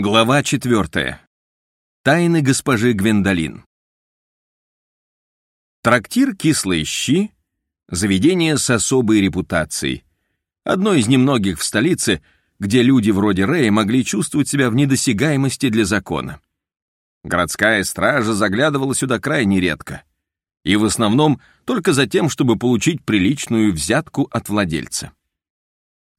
Глава четвертая. Тайны госпожи Гвендолин. Трактир «Кислые щи» — заведение с особой репутацией. Одно из немногих в столице, где люди вроде Рэя могли чувствовать себя в недосягаемости для закона. Городская стража заглядывала сюда крайне редко. И в основном только за тем, чтобы получить приличную взятку от владельца.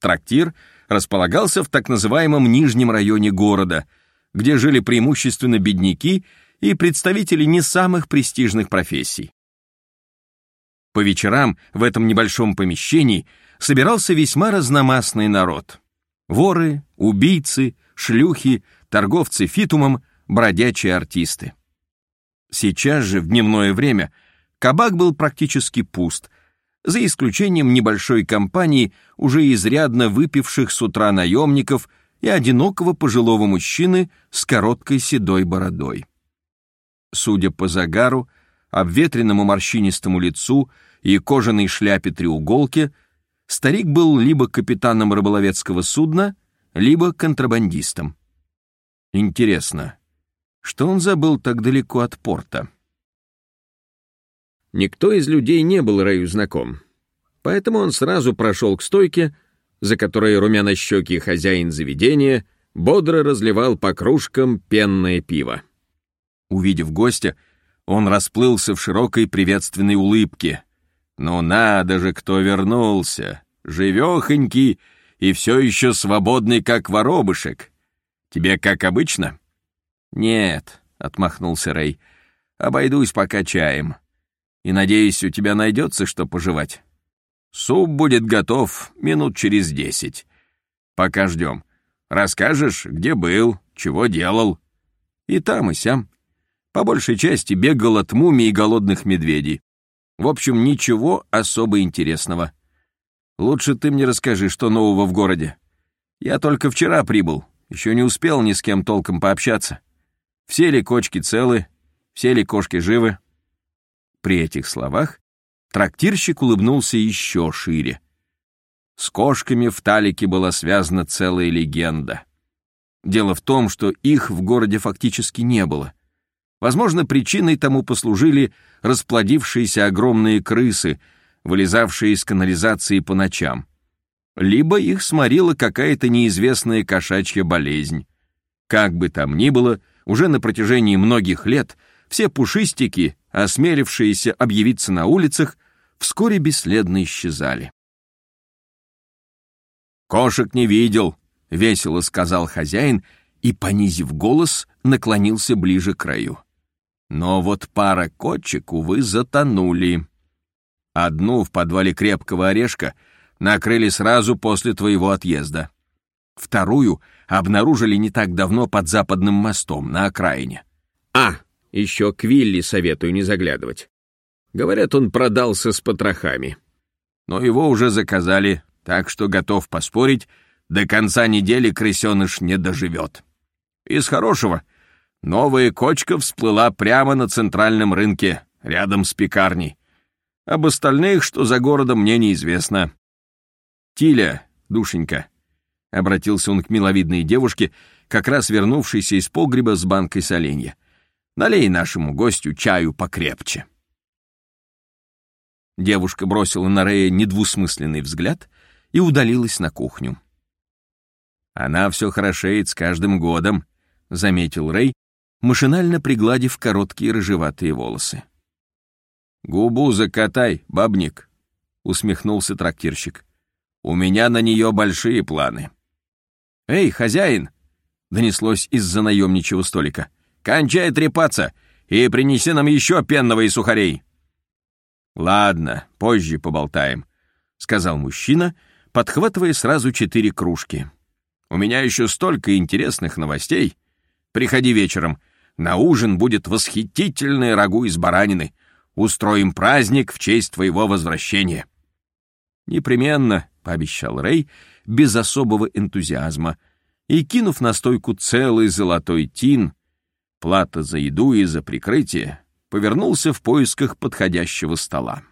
Трактир — располагался в так называемом нижнем районе города, где жили преимущественно бедняки и представители не самых престижных профессий. По вечерам в этом небольшом помещении собирался весьма разномастный народ. Воры, убийцы, шлюхи, торговцы фитумом, бродячие артисты. Сейчас же, в дневное время, кабак был практически пуст, за исключением небольшой компании уже изрядно выпивших с утра наемников и одинокого пожилого мужчины с короткой седой бородой. Судя по загару, обветренному морщинистому лицу и кожаной шляпе-треуголке, старик был либо капитаном рыболовецкого судна, либо контрабандистом. Интересно, что он забыл так далеко от порта? Никто из людей не был Рэю знаком, поэтому он сразу прошел к стойке, за которой румянощекий хозяин заведения бодро разливал по кружкам пенное пиво. Увидев гостя, он расплылся в широкой приветственной улыбке. «Ну надо же, кто вернулся! Живехонький и все еще свободный, как воробышек! Тебе как обычно?» «Нет», — отмахнулся Рэй, — «обойдусь пока чаем и, надеюсь, у тебя найдется что пожевать. Суп будет готов минут через десять. Пока ждем. Расскажешь, где был, чего делал. И там, и сям. По большей части бегал от мумий и голодных медведей. В общем, ничего особо интересного. Лучше ты мне расскажи, что нового в городе. Я только вчера прибыл, еще не успел ни с кем толком пообщаться. Все ли кочки целы, все ли кошки живы? При этих словах трактирщик улыбнулся еще шире. С кошками в Талике была связана целая легенда. Дело в том, что их в городе фактически не было. Возможно, причиной тому послужили расплодившиеся огромные крысы, вылезавшие из канализации по ночам. Либо их сморила какая-то неизвестная кошачья болезнь. Как бы там ни было, уже на протяжении многих лет все пушистики осмелившиеся объявиться на улицах, вскоре бесследно исчезали. «Кошек не видел», — весело сказал хозяин и, понизив голос, наклонился ближе к краю. «Но вот пара кочек, увы, затонули. Одну в подвале крепкого орешка накрыли сразу после твоего отъезда. Вторую обнаружили не так давно под западным мостом на окраине. А, еще к Вилли советую не заглядывать. Говорят, он продался с потрохами. Но его уже заказали, так что готов поспорить, до конца недели крысеныш не доживет. Из хорошего новая кочка всплыла прямо на центральном рынке, рядом с пекарней. Об остальных, что за городом, мне неизвестно. «Тиля, душенька», — обратился он к миловидной девушке, как раз вернувшейся из погреба с банкой соленья. Налей нашему гостю чаю покрепче». Девушка бросила на Рея недвусмысленный взгляд и удалилась на кухню. «Она все хорошеет с каждым годом», — заметил Рэй, машинально пригладив короткие рыжеватые волосы. «Губу закатай, бабник», — усмехнулся трактирщик. «У меня на нее большие планы». «Эй, хозяин!» — донеслось из-за наемничьего столика. Кончай трепаться и принеси нам еще пенного и сухарей». «Ладно, позже поболтаем», — сказал мужчина, подхватывая сразу четыре кружки. «У меня еще столько интересных новостей. Приходи вечером. На ужин будет восхитительное рагу из баранины. Устроим праздник в честь твоего возвращения». «Непременно», — пообещал Рэй, без особого энтузиазма, и, кинув на стойку целый золотой тин, плата за еду и за прикрытие, повернулся в поисках подходящего стола.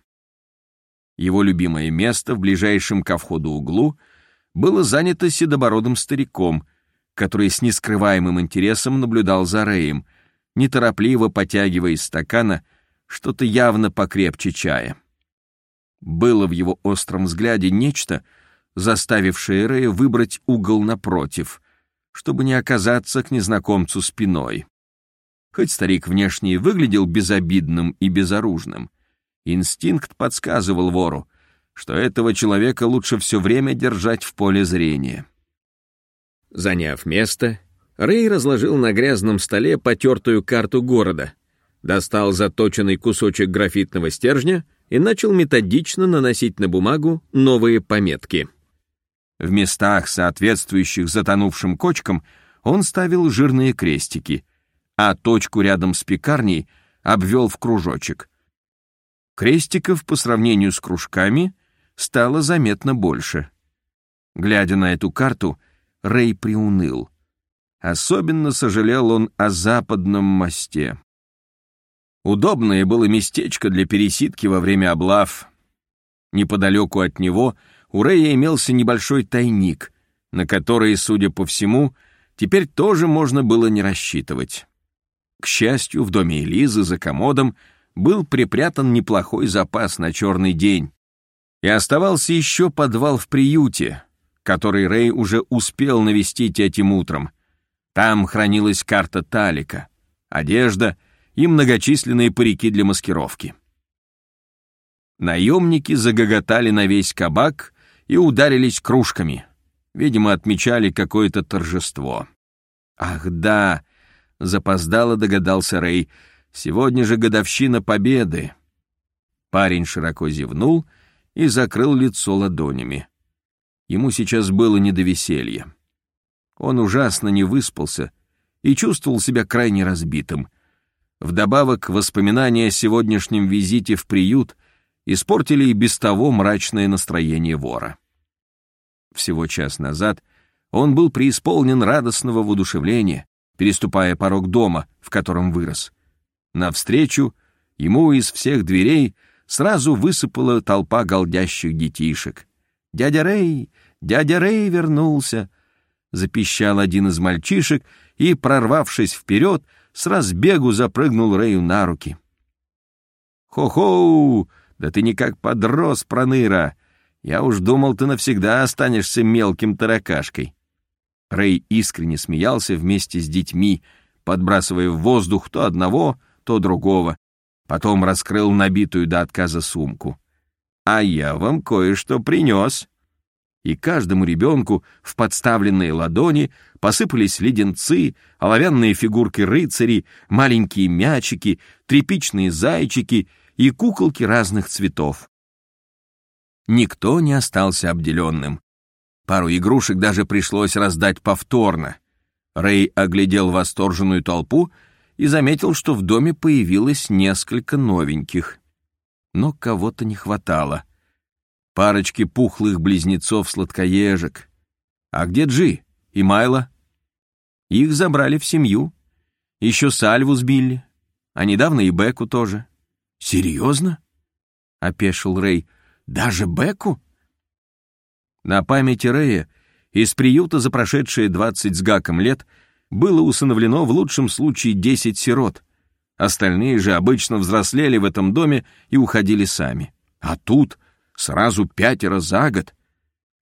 Его любимое место в ближайшем ко входу углу было занято седобородым стариком, который с нескрываемым интересом наблюдал за Рэем, неторопливо потягивая из стакана что-то явно покрепче чая. Было в его остром взгляде нечто, заставившее Рэя выбрать угол напротив, чтобы не оказаться к незнакомцу спиной. Хоть старик внешне и выглядел безобидным и безоружным, инстинкт подсказывал вору, что этого человека лучше все время держать в поле зрения. Заняв место, Рэй разложил на грязном столе потертую карту города, достал заточенный кусочек графитного стержня и начал методично наносить на бумагу новые пометки. В местах, соответствующих затонувшим кочкам, он ставил жирные крестики, а точку рядом с пекарней обвел в кружочек. Крестиков по сравнению с кружками стало заметно больше. Глядя на эту карту, Рэй приуныл. Особенно сожалел он о западном мосте. Удобное было местечко для пересидки во время облав. Неподалеку от него у Рэя имелся небольшой тайник, на который, судя по всему, теперь тоже можно было не рассчитывать. К счастью, в доме Элизы за комодом был припрятан неплохой запас на черный день. И оставался еще подвал в приюте, который Рэй уже успел навестить этим утром. Там хранилась карта Талика, одежда и многочисленные парики для маскировки. Наемники загоготали на весь кабак и ударились кружками. Видимо, отмечали какое-то торжество. «Ах да!» — запоздало догадался Рэй. «Сегодня же годовщина победы!» Парень широко зевнул и закрыл лицо ладонями. Ему сейчас было не до веселья. Он ужасно не выспался и чувствовал себя крайне разбитым. Вдобавок, воспоминания о сегодняшнем визите в приют — испортили и без того мрачное настроение вора. Всего час назад он был преисполнен радостного воодушевления, переступая порог дома, в котором вырос. Навстречу ему из всех дверей сразу высыпала толпа голдящих детишек. «Дядя Рэй! Дядя Рэй вернулся!» Запищал один из мальчишек и, прорвавшись вперед, с разбегу запрыгнул Рэю на руки. «Хо-хоу! Да ты никак подрос, проныра. Я уж думал, ты навсегда останешься мелким таракашкой. Рэй искренне смеялся вместе с детьми, подбрасывая в воздух то одного, то другого. Потом раскрыл набитую до отказа сумку. «А я вам кое-что принес». И каждому ребенку в подставленные ладони посыпались леденцы, оловянные фигурки рыцарей, маленькие мячики, тряпичные зайчики — и куколки разных цветов. Никто не остался обделенным. Пару игрушек даже пришлось раздать повторно. Рэй оглядел восторженную толпу и заметил, что в доме появилось несколько новеньких. Но кого-то не хватало. Парочки пухлых близнецов-сладкоежек. А где Джи и Майла? Их забрали в семью. Еще Сальву сбили, а недавно и Беку тоже. «Серьезно?» — опешил Рэй. «Даже Беку?» На памяти Рэя из приюта за прошедшие двадцать с гаком лет было усыновлено в лучшем случае десять сирот. Остальные же обычно взрослели в этом доме и уходили сами. А тут сразу пятеро за год.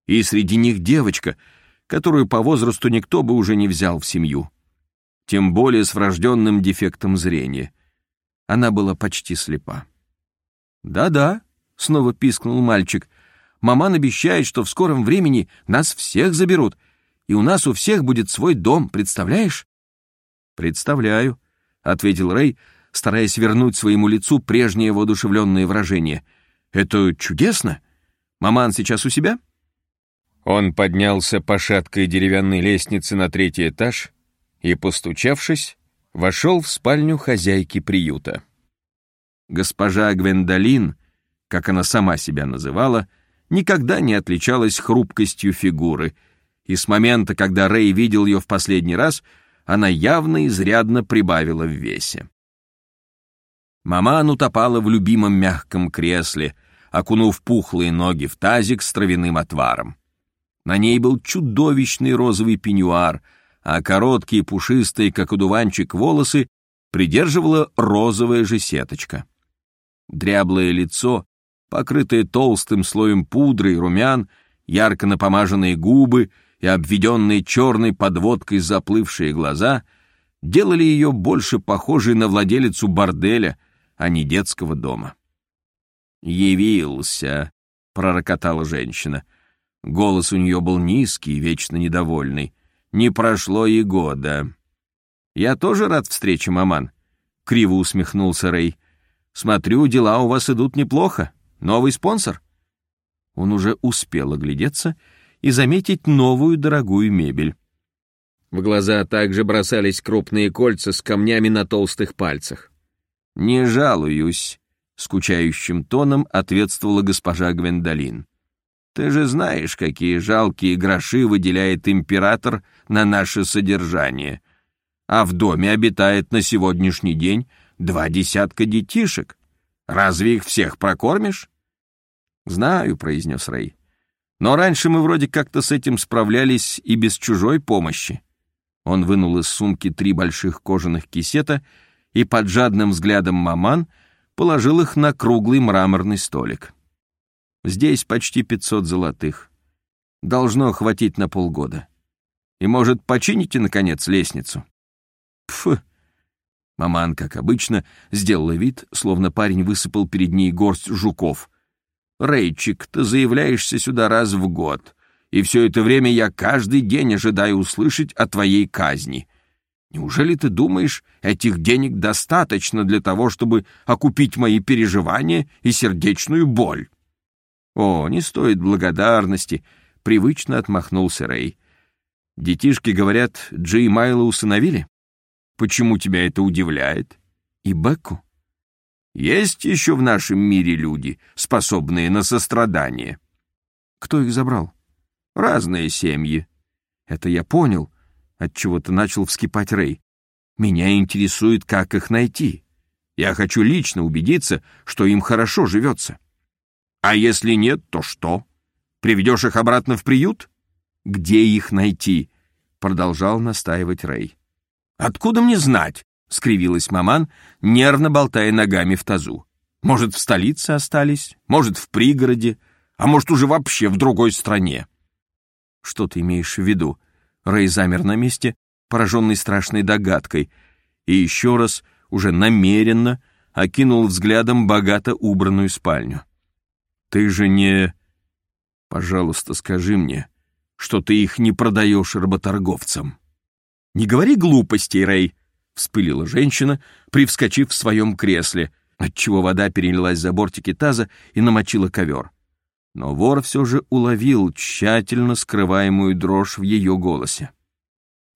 И среди них девочка, которую по возрасту никто бы уже не взял в семью. Тем более с врожденным дефектом зрения — она была почти слепа. «Да-да», — снова пискнул мальчик, — «маман обещает, что в скором времени нас всех заберут, и у нас у всех будет свой дом, представляешь?» «Представляю», — ответил Рэй, стараясь вернуть своему лицу прежнее воодушевленное выражение. «Это чудесно! Маман сейчас у себя?» Он поднялся по шаткой деревянной лестнице на третий этаж и, постучавшись, вошел в спальню хозяйки приюта. Госпожа Гвендолин, как она сама себя называла, никогда не отличалась хрупкостью фигуры, и с момента, когда Рэй видел ее в последний раз, она явно изрядно прибавила в весе. Маман утопала в любимом мягком кресле, окунув пухлые ноги в тазик с травяным отваром. На ней был чудовищный розовый пеньюар — а короткие, пушистые, как удуванчик, волосы придерживала розовая же сеточка. Дряблое лицо, покрытое толстым слоем пудры и румян, ярко напомаженные губы и обведенные черной подводкой заплывшие глаза делали ее больше похожей на владелицу борделя, а не детского дома. «Явился», — пророкотала женщина. Голос у нее был низкий, вечно недовольный. Не прошло и года. «Я тоже рад встрече, маман», — криво усмехнулся Рэй. «Смотрю, дела у вас идут неплохо. Новый спонсор?» Он уже успел оглядеться и заметить новую дорогую мебель. В глаза также бросались крупные кольца с камнями на толстых пальцах. «Не жалуюсь», — скучающим тоном ответствовала госпожа Гвендолин. «Ты же знаешь, какие жалкие гроши выделяет император на наше содержание. А в доме обитает на сегодняшний день два десятка детишек. Разве их всех прокормишь?» «Знаю», — произнес Рэй. «Но раньше мы вроде как-то с этим справлялись и без чужой помощи». Он вынул из сумки три больших кожаных кисета и под жадным взглядом маман положил их на круглый мраморный столик. Здесь почти пятьсот золотых. Должно хватить на полгода. И, может, почините, наконец, лестницу? Пф! Маман, как обычно, сделала вид, словно парень высыпал перед ней горсть жуков. «Рейчик, ты заявляешься сюда раз в год, и все это время я каждый день ожидаю услышать о твоей казни. Неужели ты думаешь, этих денег достаточно для того, чтобы окупить мои переживания и сердечную боль? О, не стоит благодарности, привычно отмахнулся Рэй. Детишки говорят, Джей Майла усыновили? Почему тебя это удивляет? И Бекку? Есть еще в нашем мире люди, способные на сострадание. Кто их забрал? Разные семьи. Это я понял, Отчего-то начал вскипать Рэй. Меня интересует, как их найти. Я хочу лично убедиться, что им хорошо живется. А если нет, то что? Приведешь их обратно в приют? Где их найти? Продолжал настаивать Рэй. Откуда мне знать? Скривилась маман, нервно болтая ногами в тазу. Может, в столице остались, может, в пригороде, а может, уже вообще в другой стране. Что ты имеешь в виду? Рэй замер на месте, пораженный страшной догадкой, и еще раз, уже намеренно, окинул взглядом богато убранную спальню. «Ты же не... Пожалуйста, скажи мне, что ты их не продаешь работорговцам». «Не говори глупостей, Рэй!» — вспылила женщина, привскочив в своем кресле, отчего вода перелилась за бортики таза и намочила ковер но вор все же уловил тщательно скрываемую дрожь в ее голосе.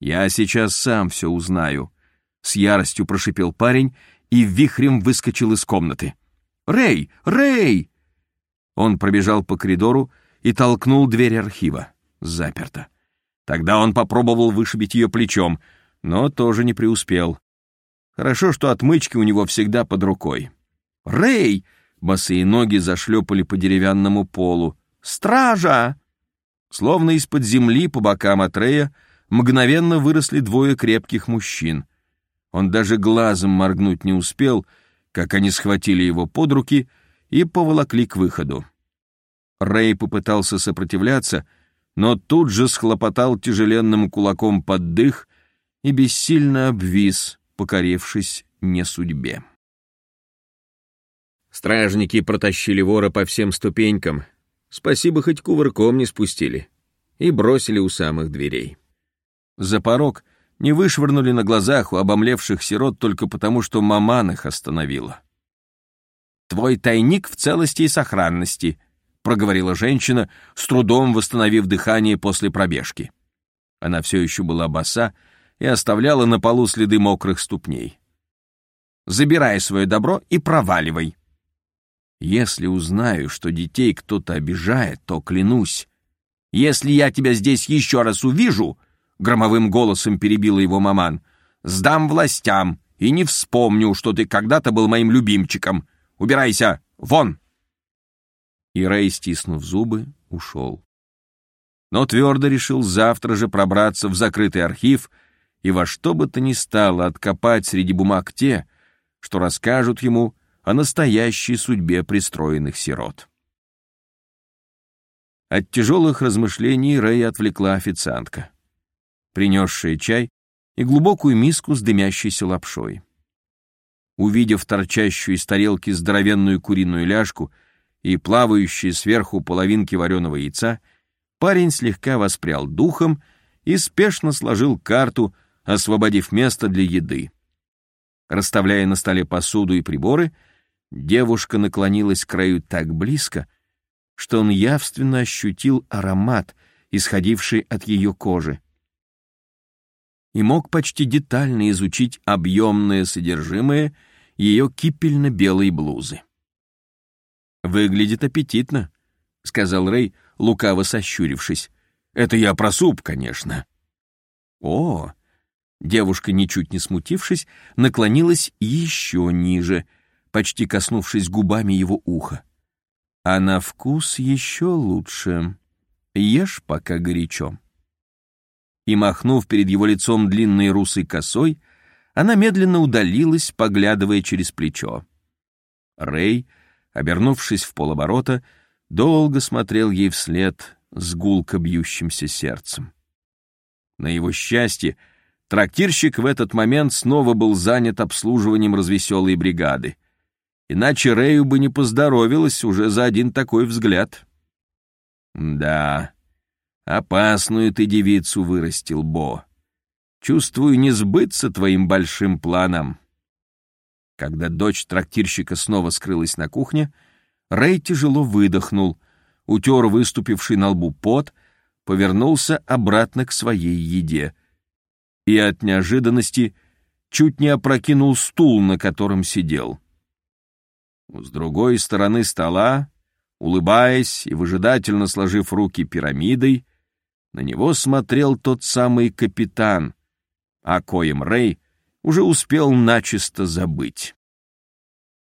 «Я сейчас сам все узнаю», — с яростью прошипел парень и вихрем выскочил из комнаты. «Рэй! Рэй!» Он пробежал по коридору и толкнул дверь архива. Заперто. Тогда он попробовал вышибить ее плечом, но тоже не преуспел. Хорошо, что отмычки у него всегда под рукой. «Рэй!» Босые ноги зашлепали по деревянному полу. «Стража!» Словно из-под земли по бокам Атрея мгновенно выросли двое крепких мужчин. Он даже глазом моргнуть не успел, как они схватили его под руки и поволокли к выходу. Рэй попытался сопротивляться, но тут же схлопотал тяжеленным кулаком под дых и бессильно обвис, покорившись не судьбе. Стражники протащили вора по всем ступенькам, спасибо, хоть кувырком не спустили, и бросили у самых дверей. За порог не вышвырнули на глазах у обомлевших сирот только потому, что маман их остановила. «Твой тайник в целости и сохранности», — проговорила женщина, с трудом восстановив дыхание после пробежки. Она все еще была боса и оставляла на полу следы мокрых ступней. «Забирай свое добро и проваливай», если узнаю, что детей кто-то обижает, то клянусь. Если я тебя здесь еще раз увижу, — громовым голосом перебила его маман, — сдам властям и не вспомню, что ты когда-то был моим любимчиком. Убирайся! Вон!» И Рэй, стиснув зубы, ушел. Но твердо решил завтра же пробраться в закрытый архив и во что бы то ни стало откопать среди бумаг те, что расскажут ему о настоящей судьбе пристроенных сирот. От тяжелых размышлений Рэй отвлекла официантка, принесшая чай и глубокую миску с дымящейся лапшой. Увидев торчащую из тарелки здоровенную куриную ляжку и плавающие сверху половинки вареного яйца, парень слегка воспрял духом и спешно сложил карту, освободив место для еды. Расставляя на столе посуду и приборы, девушка наклонилась к краю так близко, что он явственно ощутил аромат, исходивший от ее кожи, и мог почти детально изучить объемное содержимое ее кипельно-белой блузы. «Выглядит аппетитно», — сказал Рэй, лукаво сощурившись. «Это я про суп, конечно». «О!» Девушка, ничуть не смутившись, наклонилась еще ниже, почти коснувшись губами его уха. «А на вкус еще лучше. Ешь, пока горячо». И, махнув перед его лицом длинной русой косой, она медленно удалилась, поглядывая через плечо. Рэй, обернувшись в полоборота, долго смотрел ей вслед с гулко бьющимся сердцем. На его счастье, трактирщик в этот момент снова был занят обслуживанием развеселой бригады. Иначе Рэю бы не поздоровилось уже за один такой взгляд. Да, опасную ты девицу вырастил, Бо. Чувствую, не сбыться твоим большим планам. Когда дочь трактирщика снова скрылась на кухне, Рэй тяжело выдохнул, утер выступивший на лбу пот, повернулся обратно к своей еде и от неожиданности чуть не опрокинул стул, на котором сидел. С другой стороны стола, улыбаясь и выжидательно сложив руки пирамидой, на него смотрел тот самый капитан, о коем Рэй уже успел начисто забыть.